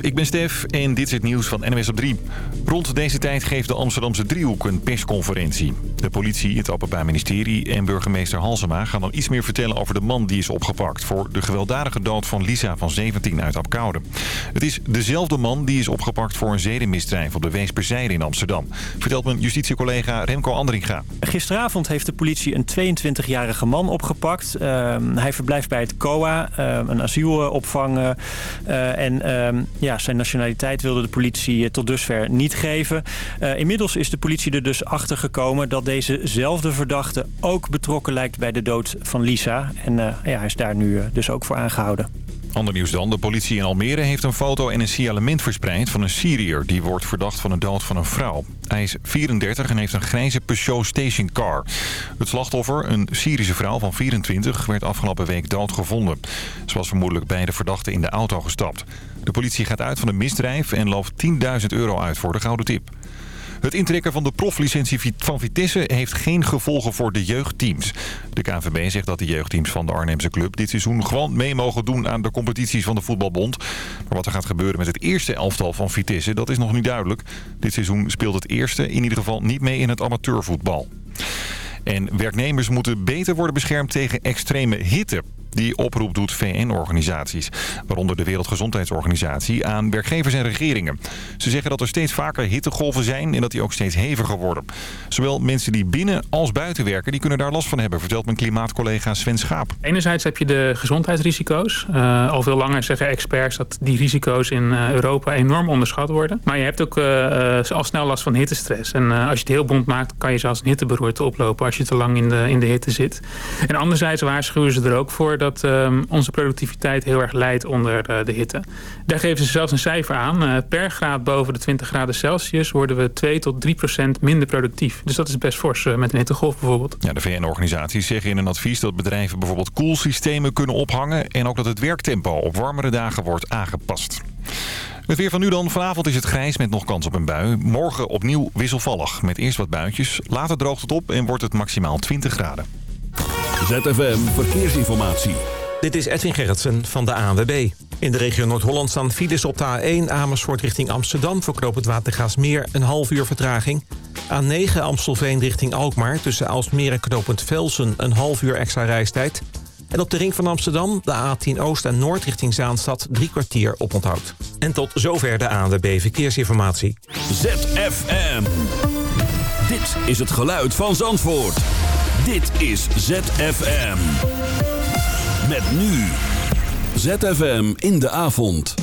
Ik ben Stef en dit is het nieuws van NWS op 3. Rond deze tijd geeft de Amsterdamse Driehoek een persconferentie. De politie, het Openbaar Ministerie en burgemeester Halsema gaan dan iets meer vertellen over de man die is opgepakt... voor de gewelddadige dood van Lisa van 17 uit Apkoude. Het is dezelfde man die is opgepakt voor een zedenmisdrijf op de Weesperzijde in Amsterdam... vertelt mijn justitiecollega Remco Andringa. Gisteravond heeft de politie een 22-jarige man opgepakt. Ehm, hij verblijft bij het COA, ehm, een asielopvang uh, en... Ehm, ja, zijn nationaliteit wilde de politie eh, tot dusver niet geven. Uh, inmiddels is de politie er dus achter gekomen dat dezezelfde verdachte ook betrokken lijkt bij de dood van Lisa. En uh, ja, hij is daar nu dus ook voor aangehouden. Ander nieuws dan. De politie in Almere heeft een foto en een signalement verspreid van een Syriër. Die wordt verdacht van de dood van een vrouw. Hij is 34 en heeft een grijze Peugeot stationcar. Het slachtoffer, een Syrische vrouw van 24, werd afgelopen week doodgevonden. Ze was vermoedelijk bij de verdachte in de auto gestapt. De politie gaat uit van een misdrijf en looft 10.000 euro uit voor de gouden tip. Het intrekken van de proflicentie van Vitesse heeft geen gevolgen voor de jeugdteams. De KNVB zegt dat de jeugdteams van de Arnhemse club dit seizoen gewoon mee mogen doen aan de competities van de voetbalbond. Maar wat er gaat gebeuren met het eerste elftal van Vitesse, dat is nog niet duidelijk. Dit seizoen speelt het eerste in ieder geval niet mee in het amateurvoetbal. En werknemers moeten beter worden beschermd tegen extreme hitte. Die oproep doet VN-organisaties, waaronder de Wereldgezondheidsorganisatie, aan werkgevers en regeringen. Ze zeggen dat er steeds vaker hittegolven zijn en dat die ook steeds heviger worden. Zowel mensen die binnen als buiten werken, die kunnen daar last van hebben, vertelt mijn klimaatcollega Sven Schaap. Enerzijds heb je de gezondheidsrisico's. Uh, al veel langer zeggen experts dat die risico's in uh, Europa enorm onderschat worden. Maar je hebt ook uh, al snel last van hittestress. En als je het heel bond maakt, kan je zelfs een hitteberoerte oplopen als je te lang in de, in de hitte zit. En anderzijds waarschuwen ze er ook voor dat uh, onze productiviteit heel erg leidt onder uh, de hitte. Daar geven ze zelfs een cijfer aan. Uh, per graad boven de 20 graden Celsius worden we 2 tot 3 procent minder productief. Dus dat is best fors met een hittegolf bijvoorbeeld. Ja, de VN-organisaties zeggen in een advies dat bedrijven bijvoorbeeld koelsystemen kunnen ophangen... en ook dat het werktempo op warmere dagen wordt aangepast. Het weer van nu dan. Vanavond is het grijs met nog kans op een bui. Morgen opnieuw wisselvallig met eerst wat buitjes. Later droogt het op en wordt het maximaal 20 graden. ZFM Verkeersinformatie. Dit is Edwin Gerritsen van de ANWB. In de regio Noord-Holland staan files op de A1 Amersfoort richting Amsterdam... voor het Watergaasmeer een half uur vertraging. A9 Amstelveen richting Alkmaar tussen Aalsmeer en knooppunt Velsen... een half uur extra reistijd. En op de ring van Amsterdam, de A10 Oost en Noord richting Zaanstad... drie kwartier op onthoud. En tot zover de ANWB Verkeersinformatie. ZFM. Dit is het geluid van Zandvoort. Dit is ZFM. Met nu. ZFM in de avond.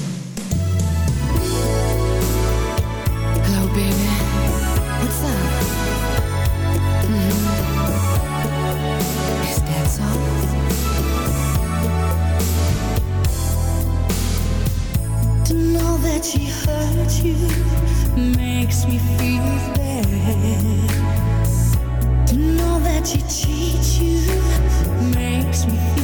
Hello baby. What's up? Mm -hmm. Is that so? Know that she hurt you makes me feel bad. You makes me feel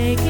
take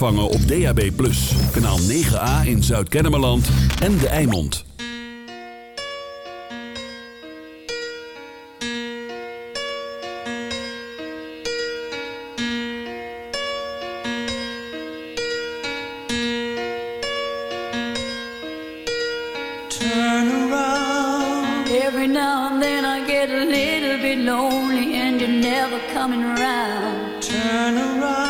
Vangen op DAB+. Kanaal 9A in Zuid-Kennemerland en De Eimond. Turn around. Every now and then I get a little bit lonely and you're never coming around. Turn around.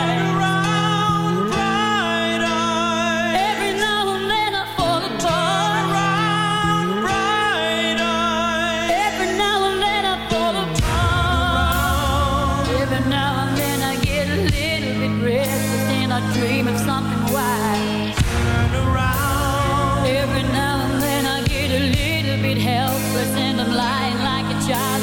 helpless and I'm lying like a child.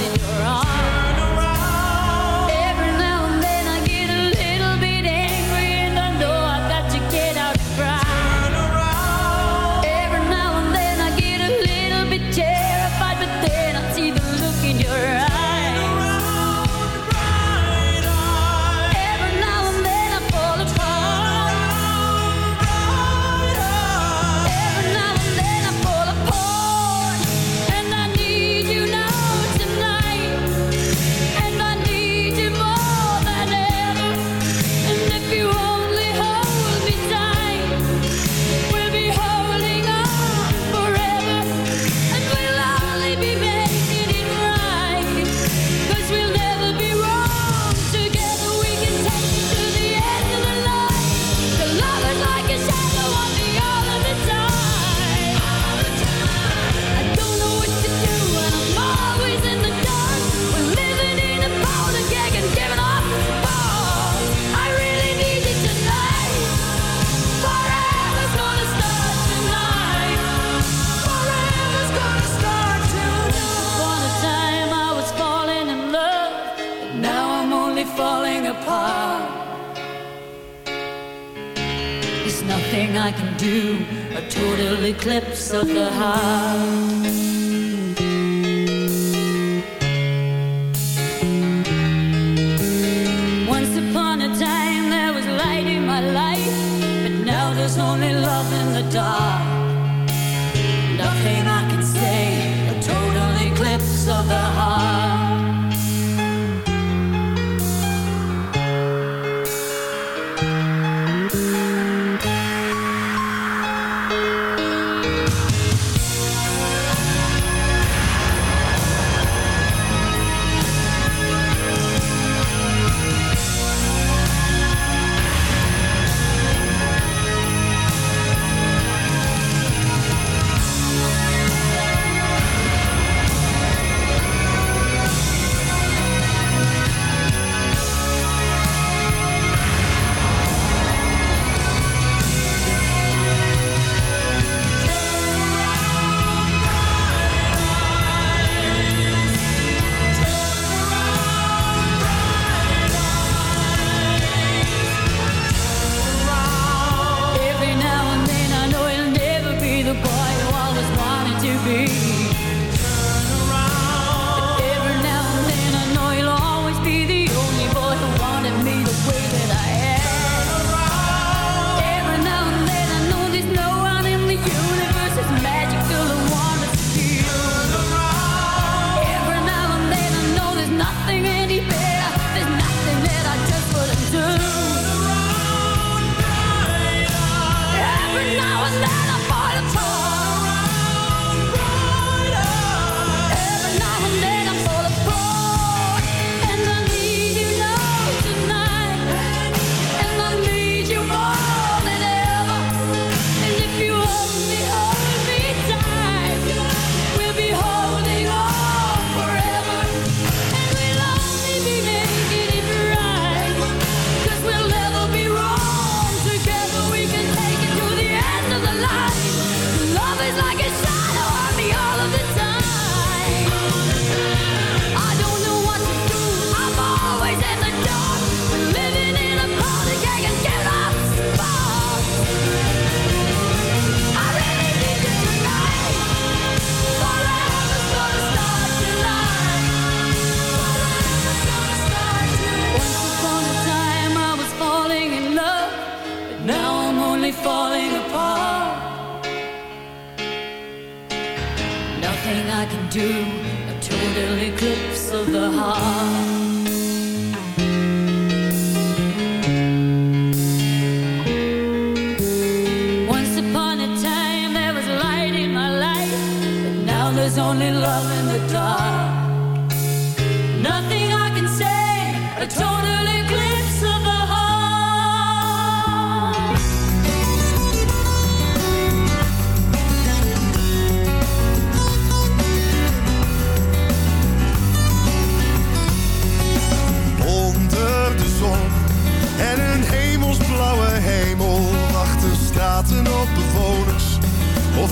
I can do. A total eclipse of the heart.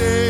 say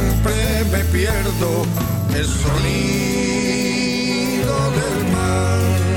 siempre me pierdo el sonido del mar.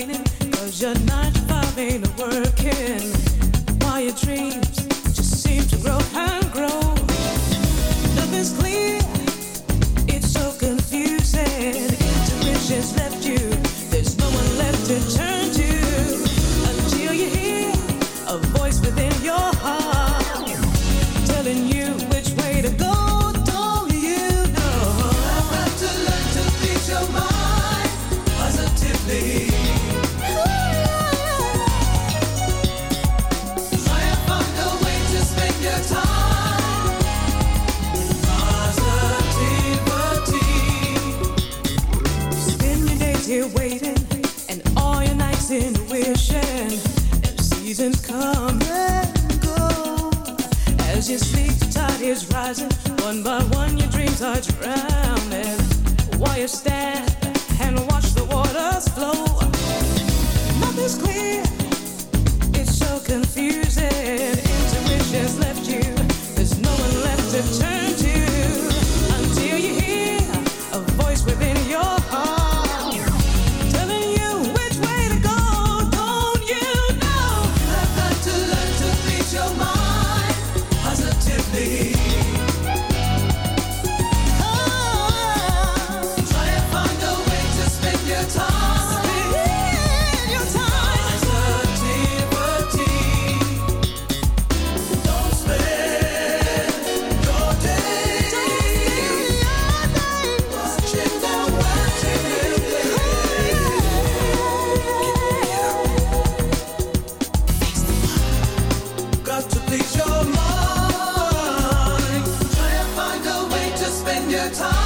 complaining, cause you're not farming or working. While your dreams just seem to grow and grow. Nothing's clear, it's so confusing. Intuition's left you, there's no one left to turn. you sleep, the tide is rising. One by one, your dreams are drowning. While you stand and watch the waters flow, nothing's clear. It's so confusing. time.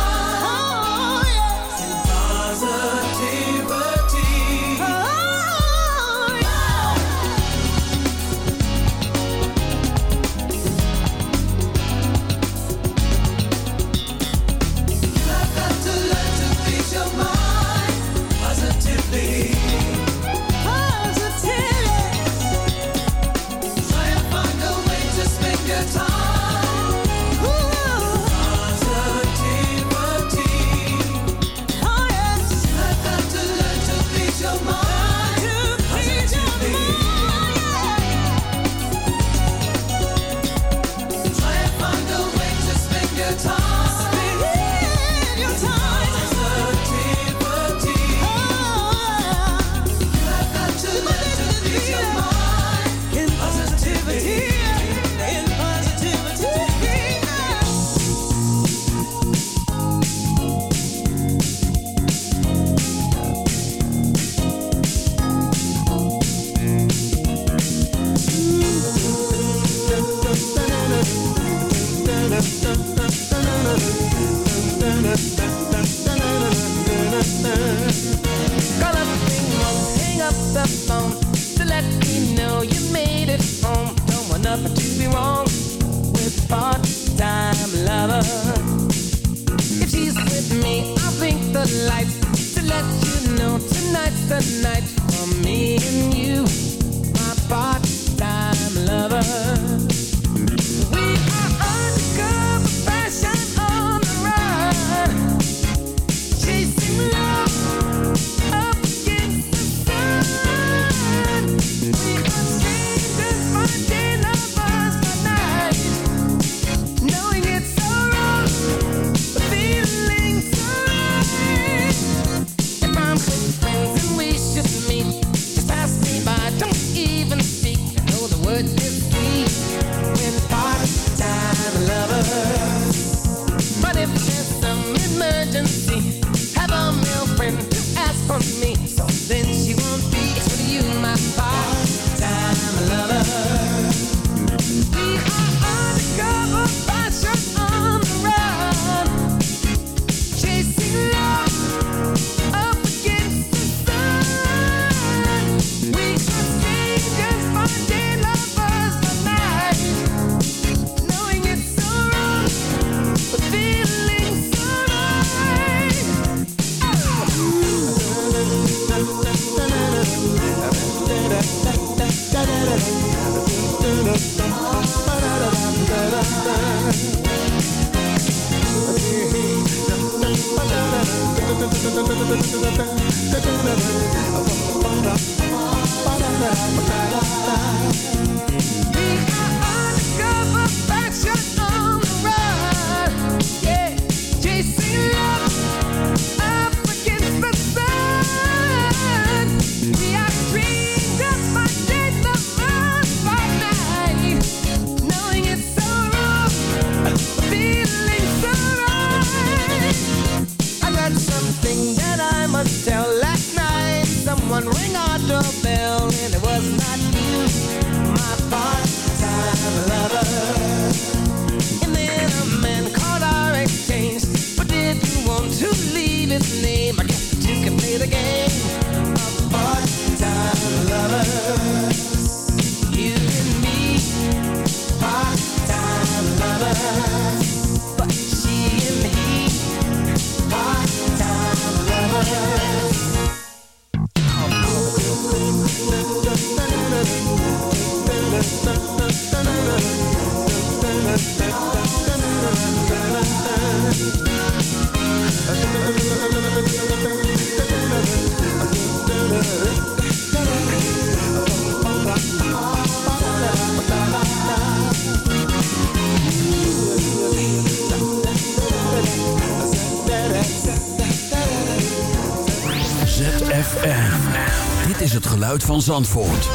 Van Zandvoort.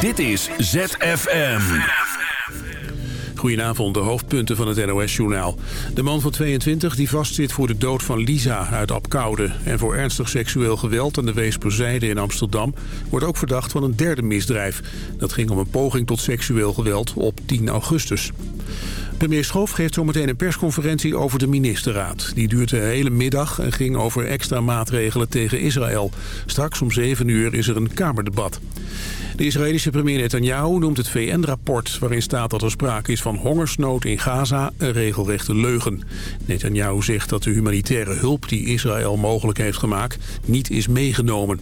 Dit is ZFM. Goedenavond, de hoofdpunten van het NOS-journaal. De man van 22 die vastzit voor de dood van Lisa uit Apkoude... en voor ernstig seksueel geweld aan de Weesperzijde in Amsterdam... wordt ook verdacht van een derde misdrijf. Dat ging om een poging tot seksueel geweld op 10 augustus. Premier Schoof geeft zometeen een persconferentie over de ministerraad. Die duurt de hele middag en ging over extra maatregelen tegen Israël. Straks om 7 uur is er een Kamerdebat. De Israëlische premier Netanyahu noemt het VN-rapport... waarin staat dat er sprake is van hongersnood in Gaza een regelrechte leugen. Netanyahu zegt dat de humanitaire hulp die Israël mogelijk heeft gemaakt... niet is meegenomen.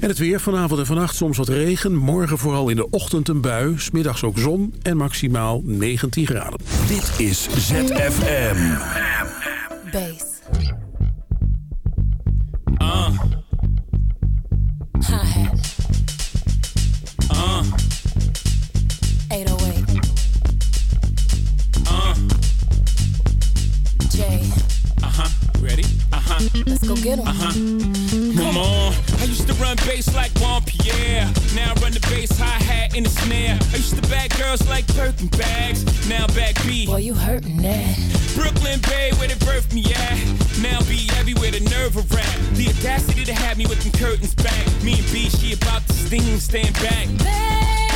En het weer vanavond en vannacht soms wat regen. Morgen vooral in de ochtend een bui. Smiddags ook zon en maximaal 19 graden. Dit is ZFM. Uh. Hi-hat. Bass like Juan Pierre. Now I run the bass hi hat in the snare. I used to bag girls like Birkin bags. Now back B. Boy, you hurting that. Brooklyn Bay, where they birthed me at. Now be everywhere, the nerve of rap. The audacity to have me with them curtains back. Me and B, she about to sting, stand back.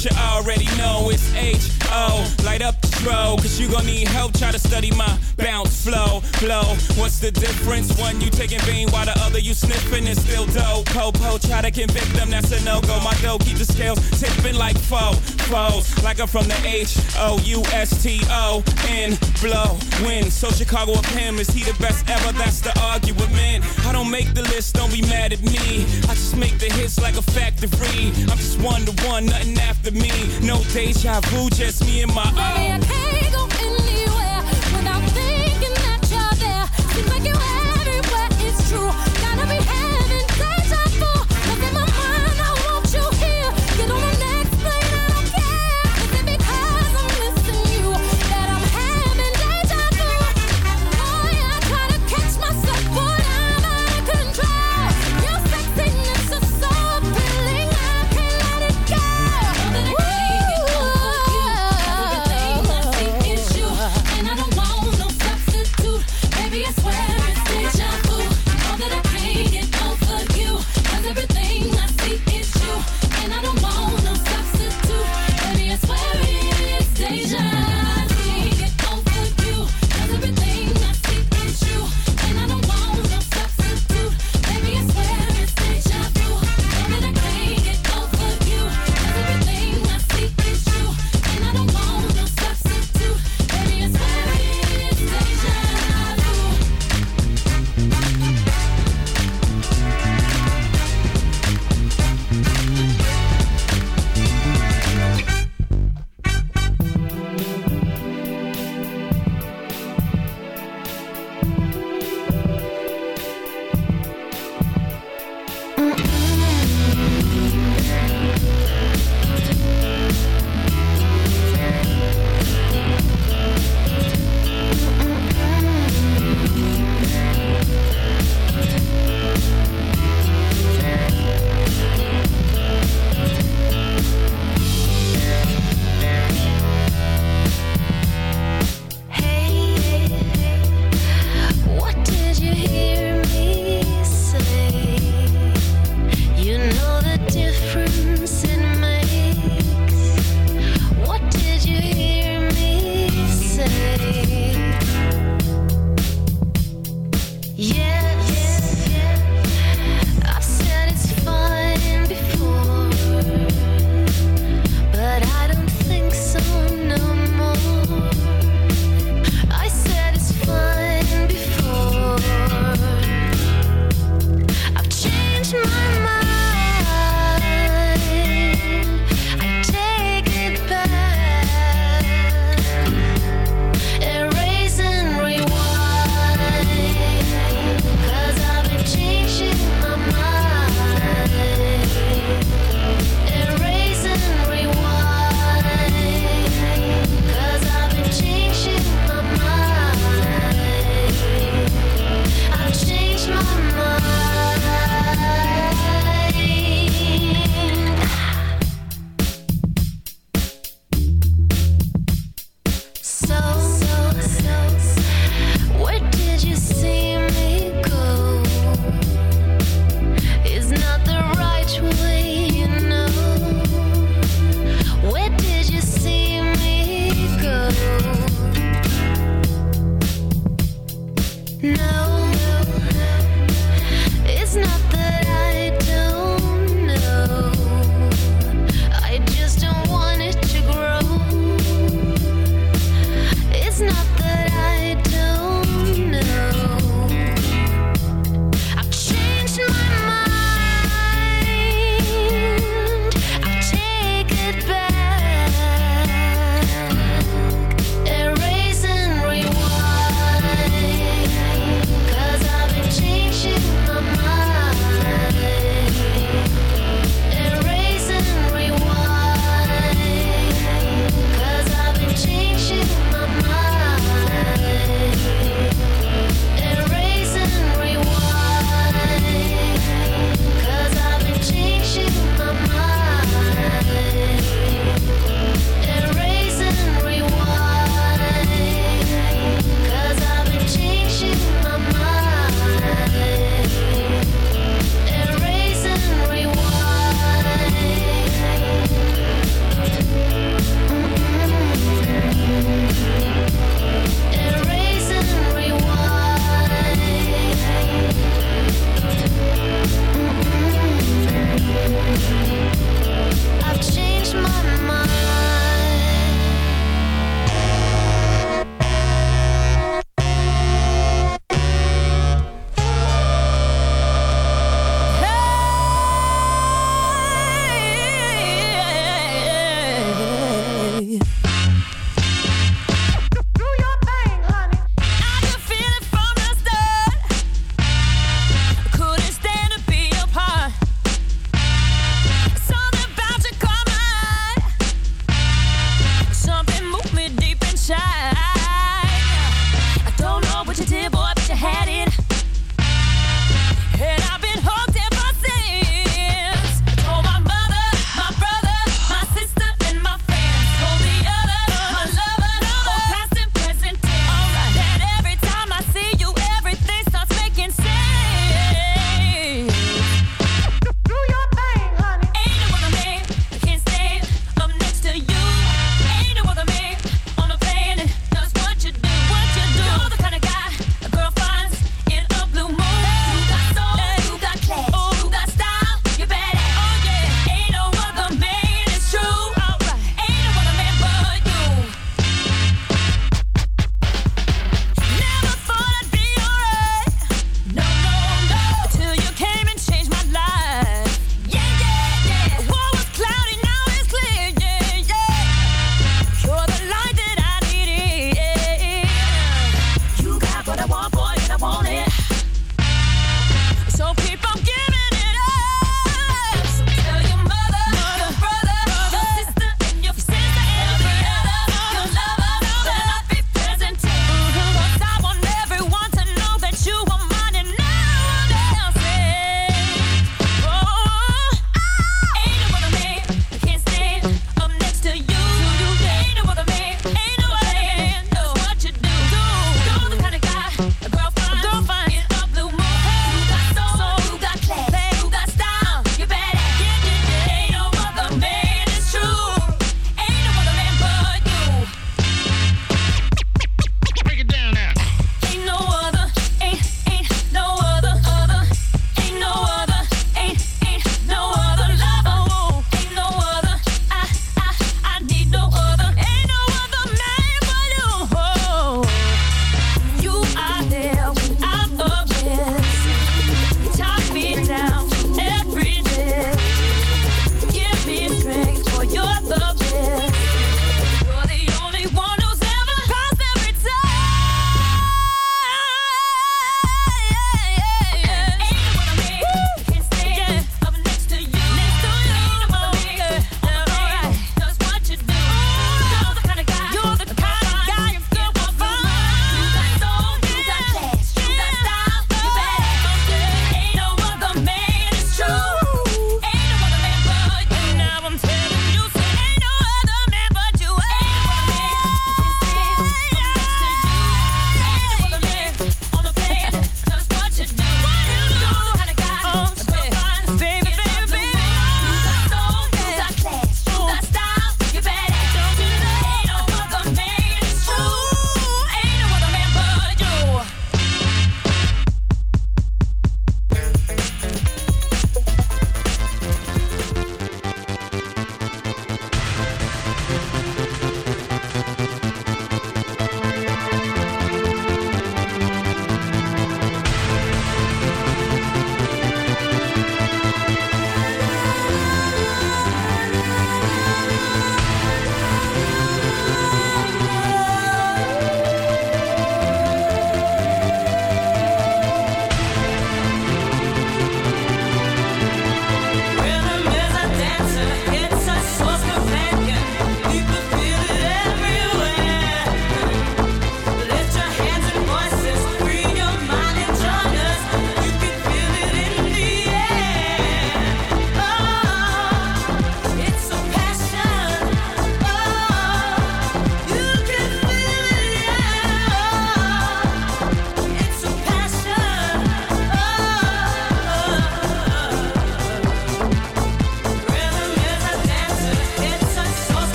Should already know it's H-O. Light up the strobe, cause you gon' need help. Try to study my bounce flow, flow. What's the difference? One you taking vein while the other you sniffing is still dope. Po-po, try to convict them, that's a no-go. My dough keep the scales tipping like foe, foes. Like I'm from the H-O-U-S-T-O-N, blow, win. So Chicago of him, is he the best ever? That's the argument. I don't make the list, don't be mad at me. I just make the hits like a factory. I'm just one to one, nothing after me. No deja vu, just me and my own.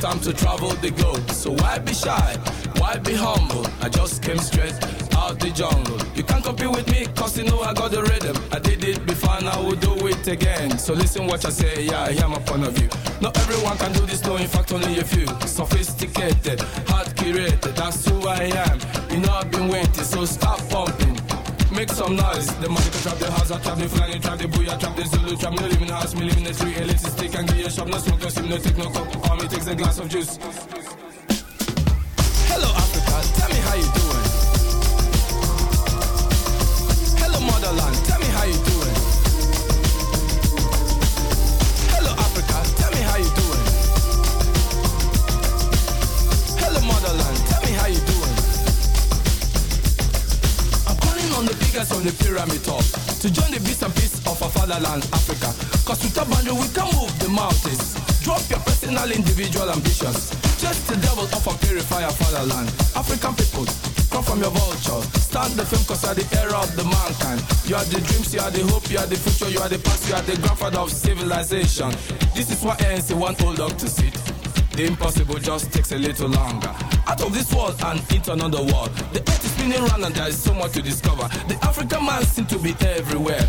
Time to travel the globe, so why be shy? Why be humble? I just came straight out the jungle. You can't compete with me, cause you know I got the rhythm. I did it before, and I will do it again. So listen what I say, yeah, I hear my point of view. Not everyone can do this, no, in fact, only a few. Sophisticated, hard curated, that's who I am. You know I've been waiting, so stop pumping. Make some noise. The money can trap the house, I trap the flying, trap the booyah, trap the Zulu, trap me live in the house, me live in the street, elitist stick and you a shop, no smoke, no sim, no take no coke. All takes a glass of juice. Hello Africa, tell me how you doing. Hello motherland, tell me how you doing. Hello Africa, tell me how you doing. Hello motherland, tell me how you doing. I'm calling on the biggest on the pyramid top to join the beast and peace of our fatherland, Africa. Cause with a boundary we can move the mountains. Drop your personal individual ambitions. Just the devil of a purifier fatherland. African people, come from your vulture. Start the film cause you are the era of the mankind. You are the dreams, you are the hope, you are the future, you are the past, you are the grandfather of civilization. This is what ANC want old dog to sit. The impossible just takes a little longer. Out of this world and into another world. The earth is spinning round and there is so much to discover. The African man seems to be everywhere.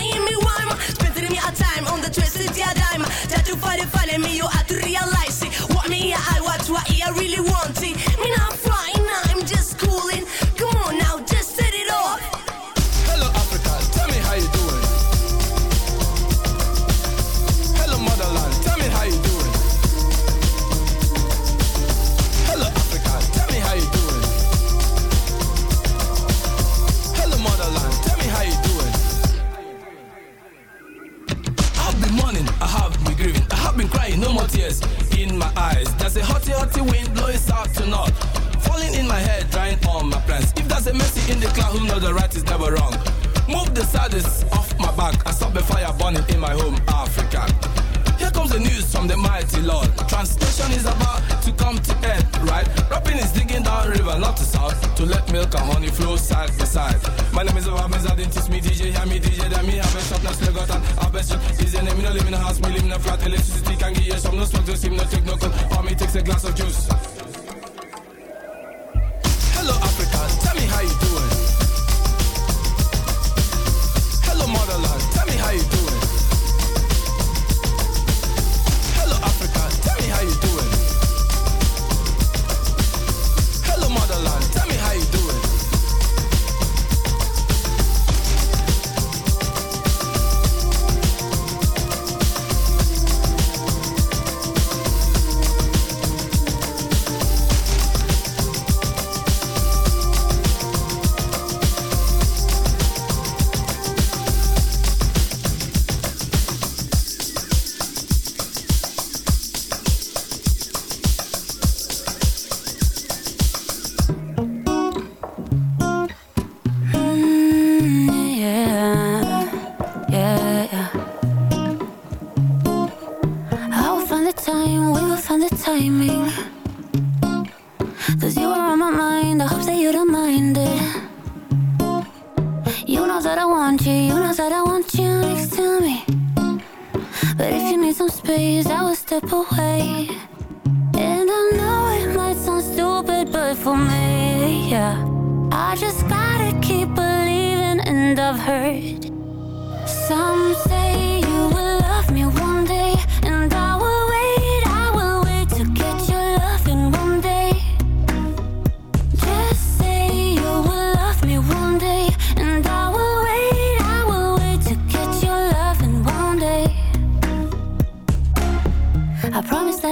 me. Spending me time on the twisted. Try to find me, you have to realize it. What me, I watch, what I really want it. Me not my eyes. There's a hotty, hotty wind blowing south to north, falling in my head, drying all my plans. If there's a mercy in the cloud, who know the right is never wrong. Move the saddest off my back, I stop the fire burning in my home, Africa. Here comes the news from the mighty Lord. Translation is about to come to end, right? Rapping is to let milk and honey flow side by side. My name is Obama, I didn't teach me DJ, hear me DJ, then me have a shop, now still got an have a shop. Is the name, me no live in a house, me live in a flat, electricity can give you some, no smoke, no steam, no take no cold, for me takes a glass of juice. Hello Africa, tell me how you doing.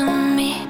to me.